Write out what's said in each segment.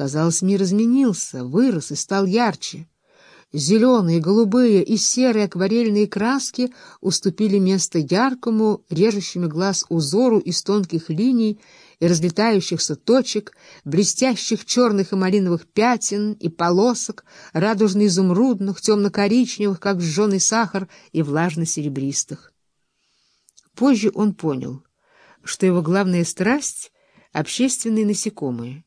Казалось, мир изменился, вырос и стал ярче. Зеленые, голубые и серые акварельные краски уступили место яркому, режущими глаз узору из тонких линий и разлетающихся точек, блестящих черных и малиновых пятен и полосок, радужно-изумрудных, темно-коричневых, как сжженный сахар, и влажно-серебристых. Позже он понял, что его главная страсть — общественные насекомые.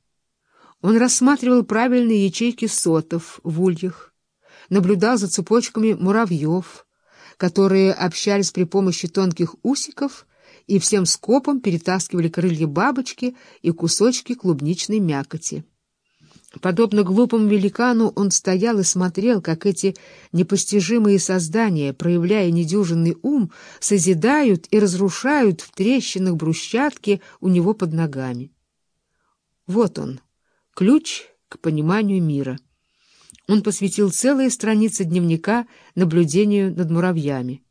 Он рассматривал правильные ячейки сотов в ульях, наблюдал за цепочками муравьев, которые общались при помощи тонких усиков и всем скопом перетаскивали крылья бабочки и кусочки клубничной мякоти. Подобно глупому великану он стоял и смотрел, как эти непостижимые создания, проявляя недюжинный ум, созидают и разрушают в трещинах брусчатки у него под ногами. Вот он, ключ к пониманию мира он посвятил целые страницы дневника наблюдению над муравьями.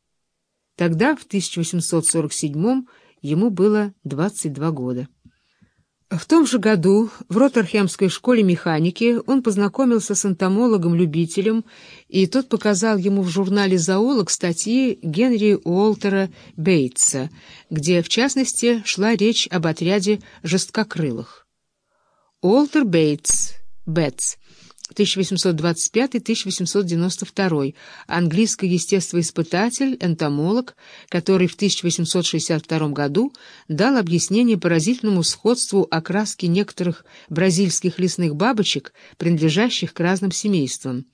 Тогда, в 1847 ему было 22 года. В том же году в Роттерхемской школе механики он познакомился с энтомологом-любителем, и тот показал ему в журнале «Зоолог» статьи Генри Уолтера Бейтса, где, в частности, шла речь об отряде жесткокрылых. Уолтер Бейтс, Бетс, 1825-1892, английский естествоиспытатель, энтомолог, который в 1862 году дал объяснение поразительному сходству окраски некоторых бразильских лесных бабочек, принадлежащих к разным семействам.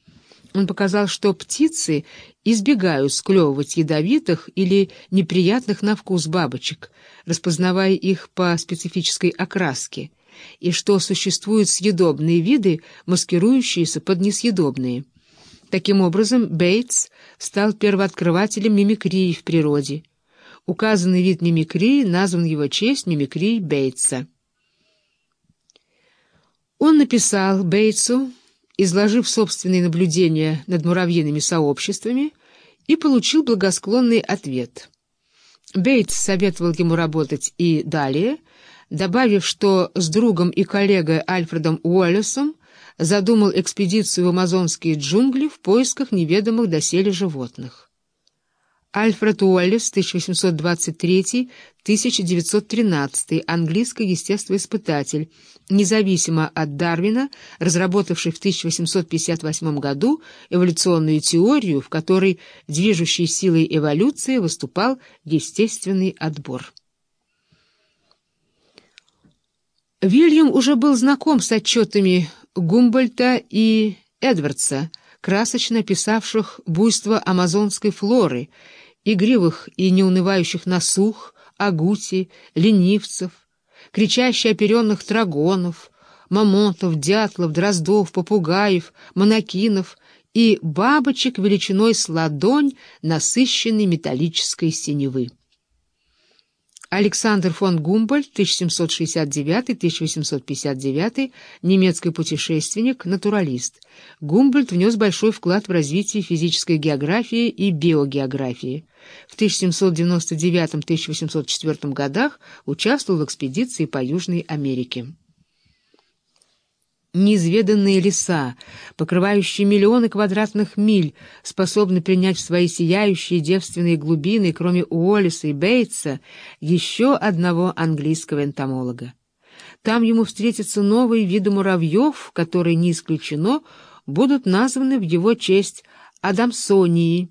Он показал, что птицы избегают склевывать ядовитых или неприятных на вкус бабочек, распознавая их по специфической окраске, и что существуют съедобные виды, маскирующиеся под несъедобные. Таким образом, Бейтс стал первооткрывателем мимикрии в природе. Указанный вид мимикрии назван его честь мимикрии Бейтса. Он написал Бейтсу, изложив собственные наблюдения над муравьиными сообществами, и получил благосклонный ответ. Бейтс советовал ему работать и далее, добавив, что с другом и коллегой Альфредом Уоллесом задумал экспедицию в амазонские джунгли в поисках неведомых доселе животных. Альфред Уоллес, 1823-1913, английский естествоиспытатель, независимо от Дарвина, разработавший в 1858 году эволюционную теорию, в которой движущей силой эволюции выступал естественный отбор. Вильям уже был знаком с отчетами Гумбольта и Эдвардса, красочно описавших буйство амазонской флоры, игривых и неунывающих насух, агути, ленивцев, кричаще оперенных трагонов, мамонтов, дятлов, дроздов, попугаев, монокинов и бабочек величиной с ладонь насыщенной металлической синевы. Александр фон Гумбольд, 1769-1859, немецкий путешественник, натуралист. Гумбольд внес большой вклад в развитие физической географии и биогеографии. В 1799-1804 годах участвовал в экспедиции по Южной Америке неизведанные леса, покрывающие миллионы квадратных миль, способны принять в свои сияющие девственные глубины, кроме Уоллиса и Бейтса, еще одного английского энтомолога. Там ему встретятся новые виды муравьев, которые, не исключено, будут названы в его честь Адамсонии,